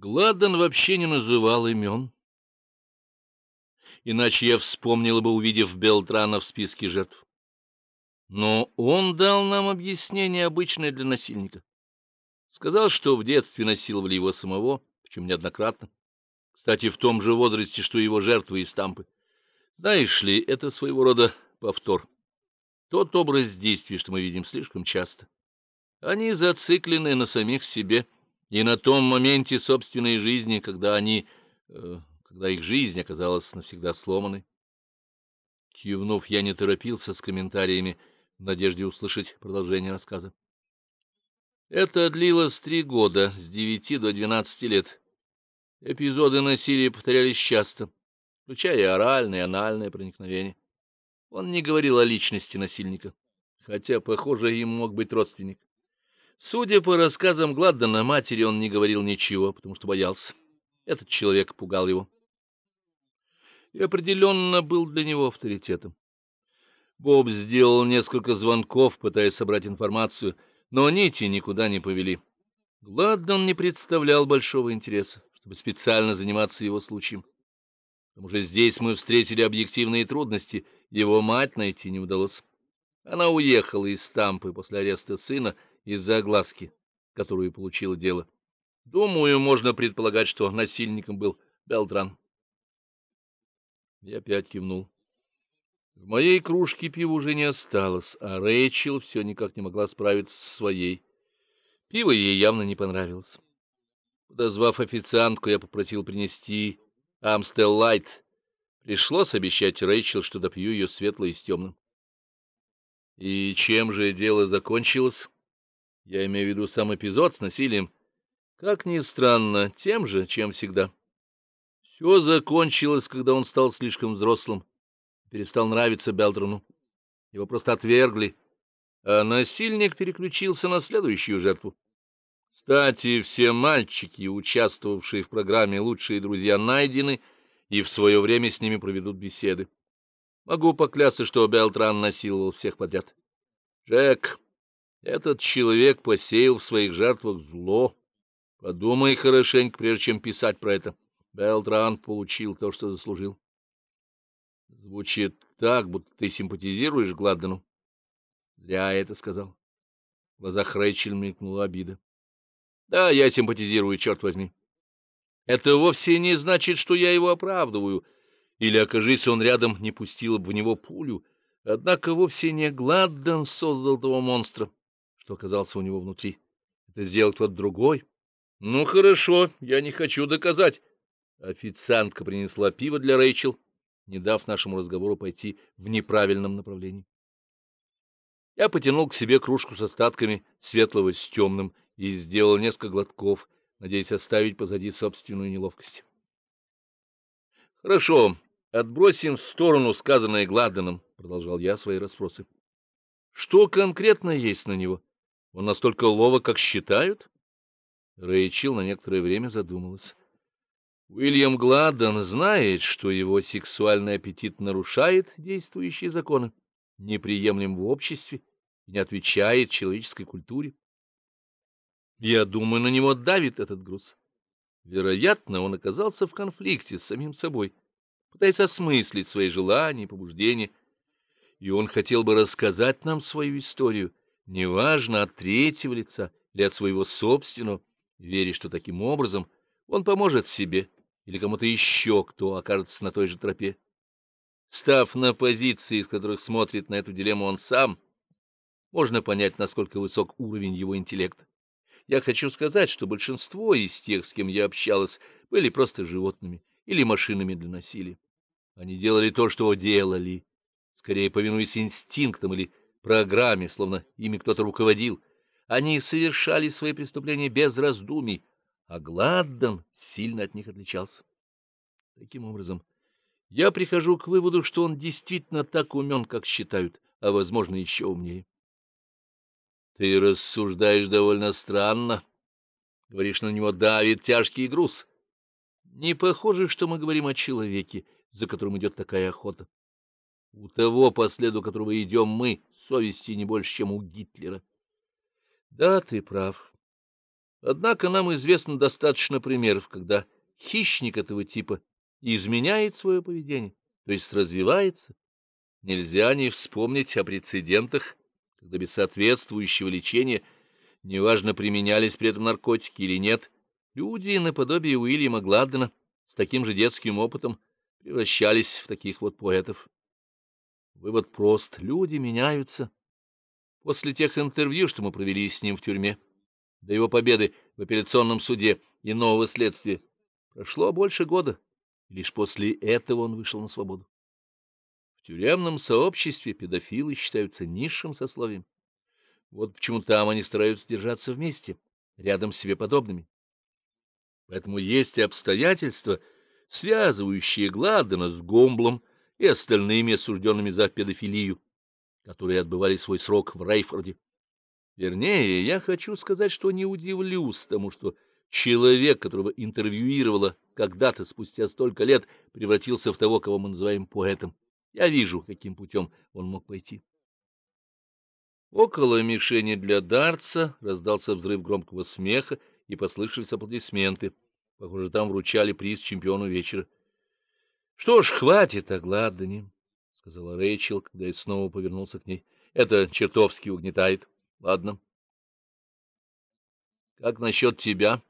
Гладден вообще не называл имен. Иначе я вспомнила бы, увидев Белтрана в списке жертв. Но он дал нам объяснение, обычное для насильника. Сказал, что в детстве насиловали его самого, причем неоднократно. Кстати, в том же возрасте, что его жертвы и стампы. Знаешь ли, это своего рода повтор. Тот образ действий, что мы видим слишком часто. Они зациклены на самих себе и на том моменте собственной жизни, когда они, э, когда их жизнь оказалась навсегда сломанной. Кивнув, я не торопился с комментариями, в надежде услышать продолжение рассказа. Это длилось три года, с девяти до двенадцати лет. Эпизоды насилия повторялись часто, включая оральное и анальное проникновение. Он не говорил о личности насильника, хотя, похоже, им мог быть родственник. Судя по рассказам Гладдена матери, он не говорил ничего, потому что боялся. Этот человек пугал его. И определенно был для него авторитетом. Боб сделал несколько звонков, пытаясь собрать информацию, но нити никуда не повели. Гладден не представлял большого интереса, чтобы специально заниматься его случаем. К тому же здесь мы встретили объективные трудности, его мать найти не удалось. Она уехала из Тампы после ареста сына из-за огласки, которую получило дело. Думаю, можно предполагать, что насильником был Белтран. Я опять кивнул. В моей кружке пива уже не осталось, а Рэйчел все никак не могла справиться со своей. Пиво ей явно не понравилось. Подозвав официантку, я попросил принести Амстел Лайт. Пришлось обещать Рэйчел, что допью ее светлое и с темным. И чем же дело закончилось? Я имею в виду сам эпизод с насилием. Как ни странно, тем же, чем всегда. Все закончилось, когда он стал слишком взрослым перестал нравиться Белдрону. Его просто отвергли, а насильник переключился на следующую жертву. Кстати, все мальчики, участвовавшие в программе «Лучшие друзья» найдены, и в свое время с ними проведут беседы. Могу поклясться, что Белтран насиловал всех подряд. Джек, этот человек посеял в своих жертвах зло. Подумай хорошенько, прежде чем писать про это. Белтран получил то, что заслужил. Звучит так, будто ты симпатизируешь Гладдену. Зря я это сказал. В глазах Рэйчел мелькнула обида. Да, я симпатизирую, черт возьми. Это вовсе не значит, что я его оправдываю, или, окажись он рядом, не пустил бы в него пулю. Однако вовсе не Гладден создал того монстра, что оказался у него внутри. Это сделал кто-то другой. Ну, хорошо, я не хочу доказать. Официантка принесла пиво для Рэйчел не дав нашему разговору пойти в неправильном направлении. Я потянул к себе кружку с остатками светлого с темным и сделал несколько глотков, надеясь оставить позади собственную неловкость. Хорошо, отбросим в сторону сказанное Гладденом, продолжал я свои расспросы. Что конкретно есть на него? Он настолько ловок, как считают? Рэйчел на некоторое время задумалась. Уильям Гладден знает, что его сексуальный аппетит нарушает действующие законы, неприемлем в обществе и не отвечает человеческой культуре. Я думаю, на него давит этот груз. Вероятно, он оказался в конфликте с самим собой, пытаясь осмыслить свои желания и побуждения, и он хотел бы рассказать нам свою историю, неважно от третьего лица или от своего собственного, веря, что таким образом он поможет себе или кому-то еще, кто окажется на той же тропе. Став на позиции, из которых смотрит на эту дилемму он сам, можно понять, насколько высок уровень его интеллекта. Я хочу сказать, что большинство из тех, с кем я общалась, были просто животными или машинами для насилия. Они делали то, что делали, скорее повинуясь инстинктам или программе, словно ими кто-то руководил. Они совершали свои преступления без раздумий, а Гладден сильно от них отличался. Таким образом, я прихожу к выводу, что он действительно так умен, как считают, а, возможно, еще умнее. Ты рассуждаешь довольно странно. Говоришь, на него давит тяжкий груз. Не похоже, что мы говорим о человеке, за которым идет такая охота. У того, по следу которого идем мы, совести не больше, чем у Гитлера. Да, ты прав. Однако нам известно достаточно примеров, когда хищник этого типа изменяет свое поведение, то есть развивается. Нельзя не вспомнить о прецедентах, когда без соответствующего лечения, неважно, применялись при этом наркотики или нет, люди наподобие Уильяма Гладдена с таким же детским опытом превращались в таких вот поэтов. Вывод прост. Люди меняются. После тех интервью, что мы провели с ним в тюрьме, до его победы в апелляционном суде и нового следствия, прошло больше года. Лишь после этого он вышел на свободу. В тюремном сообществе педофилы считаются низшим сословием. Вот почему там они стараются держаться вместе, рядом с себе подобными. Поэтому есть обстоятельства, связывающие Гладдена с Гомблом и остальными осужденными за педофилию, которые отбывали свой срок в Рейфорде. Вернее, я хочу сказать, что не удивлюсь тому, что человек, которого интервьюировала когда-то спустя столько лет, превратился в того, кого мы называем поэтом. Я вижу, каким путем он мог пойти. Около мишени для дарца раздался взрыв громкого смеха, и послышались аплодисменты. Похоже, там вручали приз чемпиону вечера. — Что ж, хватит о Гладдене, — сказала Рэйчел, когда я снова повернулся к ней. — Это чертовски угнетает. Ладно. — Как насчет тебя?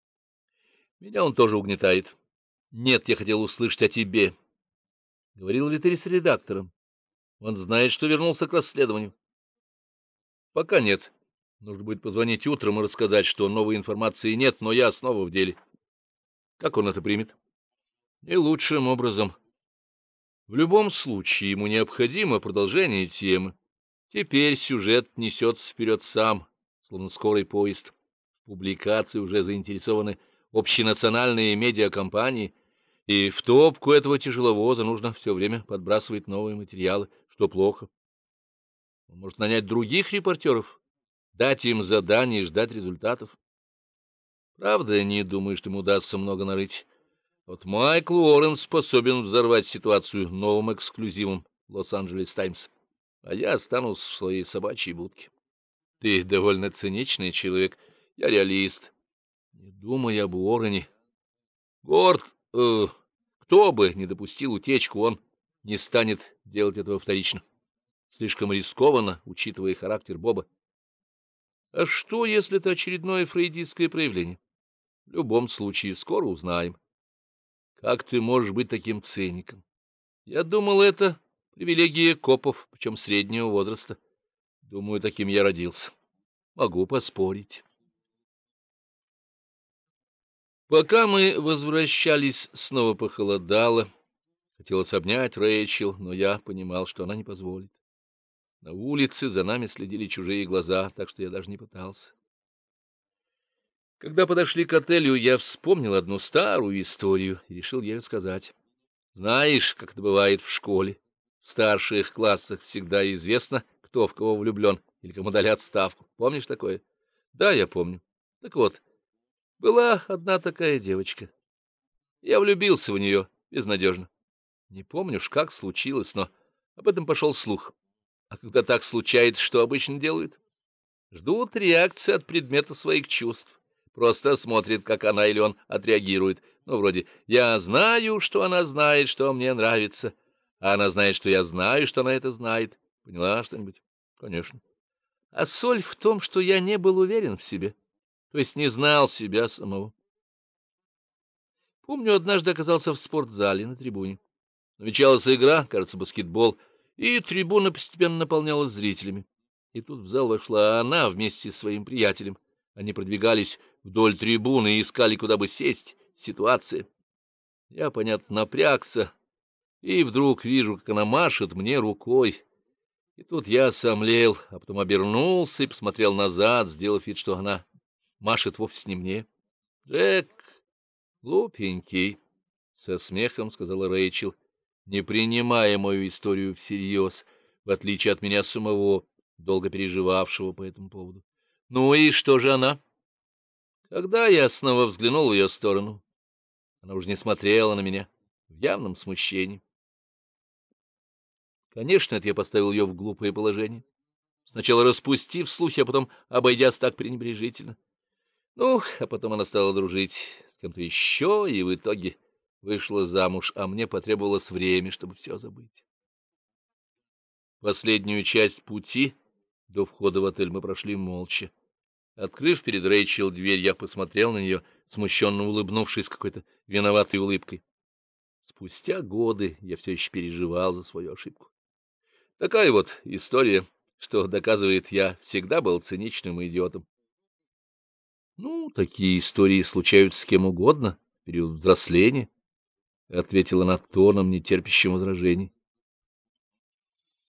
— Меня он тоже угнетает. — Нет, я хотел услышать о тебе. — Говорил ли ты с редактором? Он знает, что вернулся к расследованию. — Пока нет. — Нужно будет позвонить утром и рассказать, что новой информации нет, но я снова в деле. Как он это примет? Не лучшим образом. В любом случае ему необходимо продолжение темы. Теперь сюжет несется вперед сам, словно скорый поезд. В публикации уже заинтересованы общенациональные медиакомпании, и в топку этого тяжеловоза нужно все время подбрасывать новые материалы, что плохо. Он может нанять других репортеров, дать им задание и ждать результатов. Правда, не думаю, что ему удастся много нарыть. Вот Майкл Уоррен способен взорвать ситуацию новым эксклюзивом Лос-Анджелес Таймс, а я останусь в своей собачьей будке. Ты довольно циничный человек, я реалист. Не думай об Уоррене. Горд, э, кто бы не допустил утечку, он не станет делать этого вторично. Слишком рискованно, учитывая характер Боба. А что, если это очередное фрейдистское проявление? В любом случае, скоро узнаем. Как ты можешь быть таким циником? Я думал, это привилегия копов, причем среднего возраста. Думаю, таким я родился. Могу поспорить. Пока мы возвращались, снова похолодало. Хотелось обнять Рэйчел, но я понимал, что она не позволит. На улице за нами следили чужие глаза, так что я даже не пытался. Когда подошли к отелю, я вспомнил одну старую историю и решил ей рассказать. Знаешь, как это бывает в школе. В старших классах всегда известно, кто в кого влюблен или кому дали отставку. Помнишь такое? Да, я помню. Так вот, была одна такая девочка. Я влюбился в нее безнадежно. Не помню уж, как случилось, но об этом пошел слух. А когда так случается, что обычно делают? Ждут реакции от предмета своих чувств. Просто смотрят, как она или он отреагирует. Ну, вроде «я знаю, что она знает, что мне нравится», а она знает, что я знаю, что она это знает. Поняла что-нибудь? Конечно. А соль в том, что я не был уверен в себе, то есть не знал себя самого. Помню, однажды оказался в спортзале на трибуне. Намечалась игра, кажется, баскетбол, и трибуна постепенно наполнялась зрителями. И тут в зал вошла она вместе с своим приятелем. Они продвигались вдоль трибуны и искали, куда бы сесть. Ситуация. Я, понятно, напрягся, и вдруг вижу, как она машет мне рукой. И тут я сомлел, а потом обернулся и посмотрел назад, сделав вид, что она машет вовсе не мне. — Джек, глупенький, — со смехом сказала Рэйчел, — не принимая мою историю всерьез, в отличие от меня самого, долго переживавшего по этому поводу. Ну и что же она? Когда я снова взглянул в ее сторону, она уже не смотрела на меня в явном смущении. Конечно, это я поставил ее в глупое положение, сначала распустив слухи, а потом обойдясь так пренебрежительно. Ну, а потом она стала дружить с кем-то еще, и в итоге вышла замуж, а мне потребовалось время, чтобы все забыть. Последнюю часть пути до входа в отель мы прошли молча. Открыв перед Рэйчел дверь, я посмотрел на нее, смущенно улыбнувшись какой-то виноватой улыбкой. Спустя годы я все еще переживал за свою ошибку. Такая вот история, что доказывает, я всегда был циничным идиотом. Ну, такие истории случаются с кем угодно в период взросления, — ответила она тоном, нетерпящим возражений.